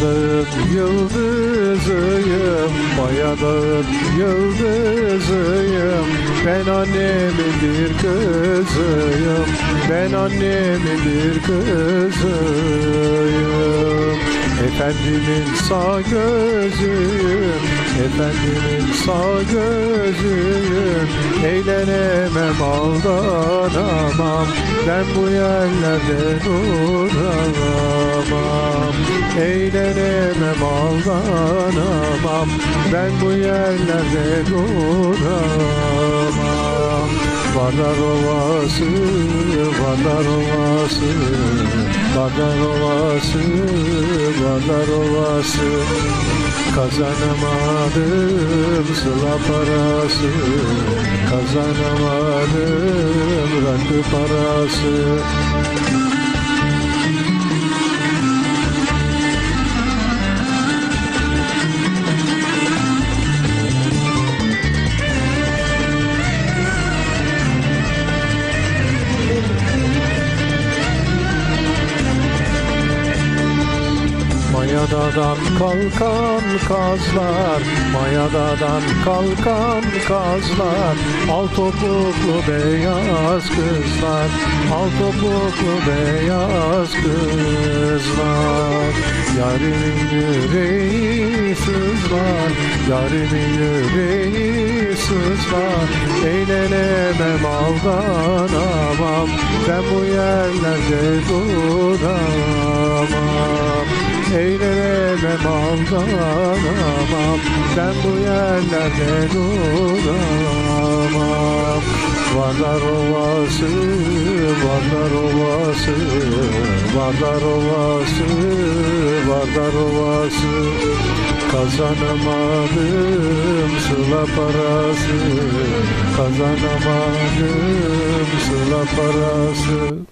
dağın yıldızıyım Maya dağın yıldızıyım. Ben annemin bir kızıyım Ben annemin bir kızıyım. Efendimin sağ gözüyüm Efendimin sağ gözüyüm. Eğlenemem aldanamam. Ben bu yerlerde duramam Eğlenemem aldanamam. Ben bu yerlerde duramam. Vardar Ovası, Vardar Ovası, Vardar Ovası, Vardar Ovası. Kazanamadım sıla parası. Kazanamadım rakı parası Mayadadan kalkan kazlar Mayadadan kalkan kazlar. Al topuklu beyaz kızlar Al topuklu beyaz kızlar. Yarimin yüreği sızlar Yarimin yüreği sızlar. Eğlenemem aldanamam. Ben bu yerlerde duramam aldanamam. Ben bu yerlerde duramam. Vardar Ovası, Vardar Ovası, Vardar Ovası, Vardar Ovası. Kazanamadım sıla parası Kazanamadım sıla parası